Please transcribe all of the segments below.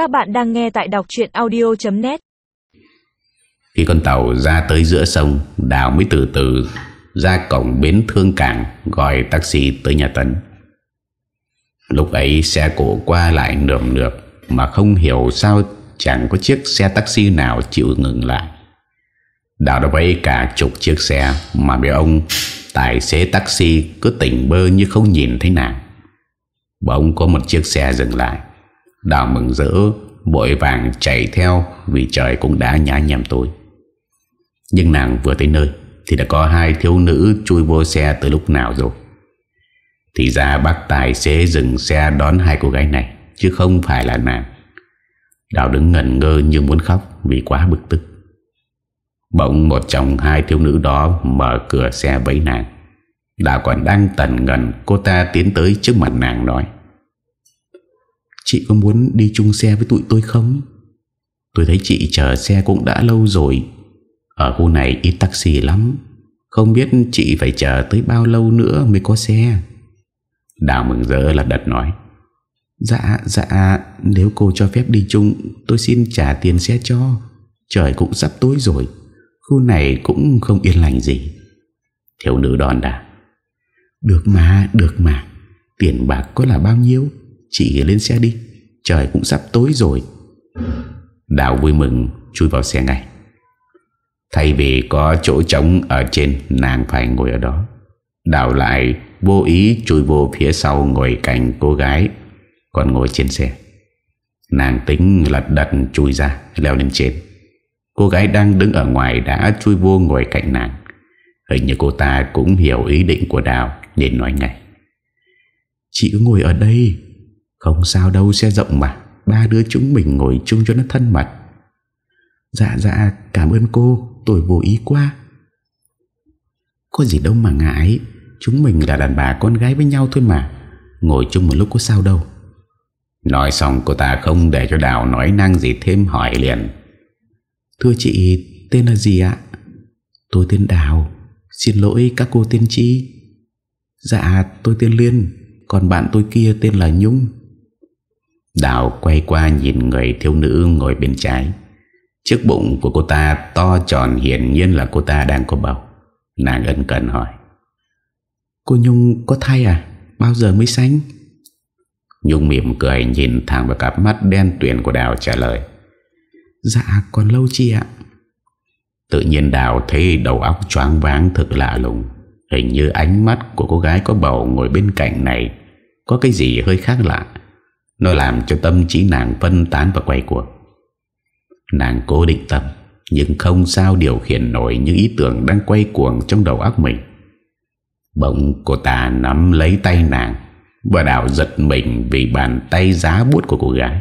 Các bạn đang nghe tại đọc chuyện audio.net Khi con tàu ra tới giữa sông, Đào mới từ từ ra cổng bến thương cảng Gọi taxi tới nhà Tấn. Lúc ấy xe cổ qua lại nườm nượp Mà không hiểu sao chẳng có chiếc xe taxi nào chịu ngừng lại. Đào đã vẫy cả chục chiếc xe Mà bị ông tài xế taxi cứ tỉnh bơ như không nhìn thấy nàng. Bỗng có một chiếc xe dừng lại. Đào mừng rỡ Bội vàng chạy theo Vì trời cũng đã nhá nhầm tối. Nhưng nàng vừa tới nơi Thì đã có hai thiếu nữ chui vô xe từ lúc nào rồi. Thì ra bác tài xế dừng xe đón hai cô gái này, Chứ không phải là nàng. Đào đứng ngẩn ngơ như muốn khóc Vì quá bực tức. Bỗng một trong hai thiếu nữ đó Mở cửa xe với nàng. Đào còn đang tần ngần, Cô ta tiến tới trước mặt nàng nói. Chị có muốn đi chung xe với tụi tôi không? Tôi thấy chị chờ xe cũng đã lâu rồi. Ở khu này ít taxi lắm. Không biết chị phải chờ tới bao lâu nữa mới có xe? Đào mừng rỡ là đật nói. Dạ dạ Nếu cô cho phép đi chung, Tôi xin trả tiền xe cho. Trời cũng sắp tối rồi. Khu này cũng không yên lành gì. Thiếu nữ đòn đà. Được mà được mà. Tiền bạc có là bao nhiêu? Chị lên xe đi. Trời cũng sắp tối rồi. Đào vui mừng, chui vào xe ngay. Thay vì có chỗ trống ở trên, Nàng phải ngồi ở đó. Đào lại vô ý chui vô phía sau Ngồi cạnh cô gái Còn ngồi trên xe. Nàng tính lật đật chui ra, Leo lên trên. Cô gái đang đứng ở ngoài đã chui vô ngồi cạnh nàng. Hình như cô ta cũng hiểu ý định của Đào, Nên nói ngay. Chị cứ ngồi ở đây. Không sao đâu, xe rộng mà. Ba đứa chúng mình ngồi chung cho nó thân mật Dạ dạ cảm ơn cô. Tôi vô ý quá. Có gì đâu mà ngại. Chúng mình là đàn bà con gái với nhau thôi mà. Ngồi chung một lúc có sao đâu. Nói xong cô ta không để cho Đào nói năng gì thêm hỏi liền. Thưa chị, tên là gì ạ? Tôi tên Đào. Xin lỗi các cô tên chi Dạ tôi tên Liên. Còn bạn tôi kia tên là Nhung. Đào quay qua nhìn người thiếu nữ ngồi bên trái. Chiếc bụng của cô ta to tròn hiển nhiên là cô ta đang có bầu. Nàng ân cần hỏi. Cô Nhung có thai à? Bao giờ mới sanh? Nhung mỉm cười nhìn thẳng vào cặp mắt đen tuyền của Đào trả lời. Dạ còn lâu chị ạ? Tự nhiên Đào thấy đầu óc choáng váng thật lạ lùng. Hình như ánh mắt của cô gái có bầu ngồi bên cạnh này Có cái gì hơi khác lạ nó làm cho tâm trí nàng phân tán và quay cuộc Nàng cố định tâm, Nhưng không sao điều khiển nổi những ý tưởng đang quay cuồng trong đầu óc mình. Bỗng cô ta nắm lấy tay nàng Và đảo giật mình vì bàn tay giá bút của cô gái.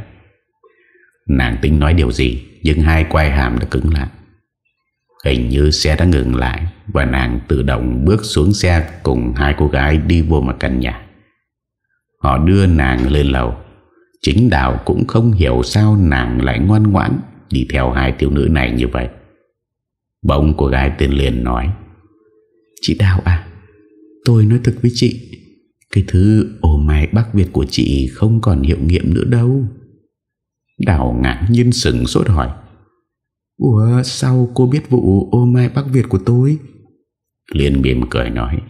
Nàng tính nói điều gì, Nhưng hai quai hàm đã cứng lại. Hình như xe đã ngừng lại Và nàng tự động bước xuống xe Cùng hai cô gái đi vô một căn nhà. Họ đưa nàng lên lầu. Chính Đào cũng không hiểu sao nàng lại ngoan ngoãn Đi theo hai thiếu nữ này như vậy. Bỗng cô gái tên liền nói, Chị Đào à Tôi nói thật với chị, Cái thứ ồ mai Bắc Việt của chị Không còn hiệu nghiệm nữa đâu. Đào ngạc nhiên sừng sốt hỏi, Ủa, sao cô biết vụ ô mai Bắc Việt của tôi? Liên mỉm cười nói,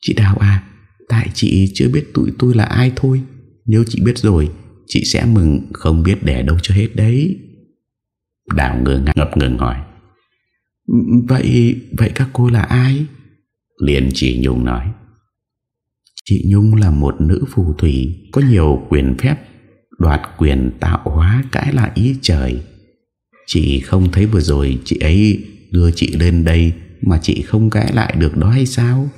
Chị Đào à Tại chị chưa biết tụi tôi là ai thôi. Nếu chị biết rồi Chị sẽ mừng không biết để đâu cho hết đấy. Đào ngơ ngập ngừng hỏi. Vậy Vậy các cô là ai? Liên chỉ Nhung nói. Chị Nhung là một nữ phù thủy Có nhiều quyền phép Đoạt quyền tạo hóa cãi lại ý trời. Chị không thấy vừa rồi Chị ấy đưa chị lên đây Mà chị không cãi lại được đó hay sao?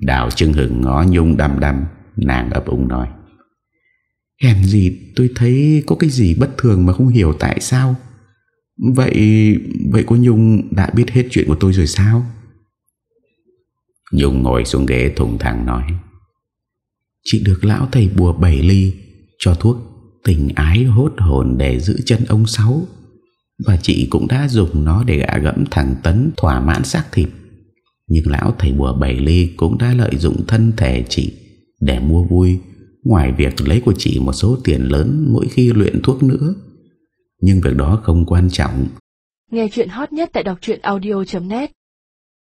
Đào trưng hừng ngó Nhung đầm đầm Nàng ấp úng nói Hèn gì tôi thấy có cái gì bất thường mà không hiểu tại sao? Vậy Vậy cô Nhung đã biết hết chuyện của tôi rồi sao? Nhung ngồi xuống ghế thùng thẳng nói Chị được lão thầy bùa bảy ly Cho thuốc tình ái hốt hồn để giữ chân ông Sáu. Và chị cũng đã dùng nó để gã gẫm thằng Tấn thỏa mãn xác thịt. Nhưng lão thầy bùa bảy ly cũng đã lợi dụng thân thể chị Để mua vui Ngoài việc lấy của chị một số tiền lớn Mỗi khi luyện thuốc nữa. Nhưng việc đó không quan trọng. Nghe chuyện hot nhất tại đọc audio.net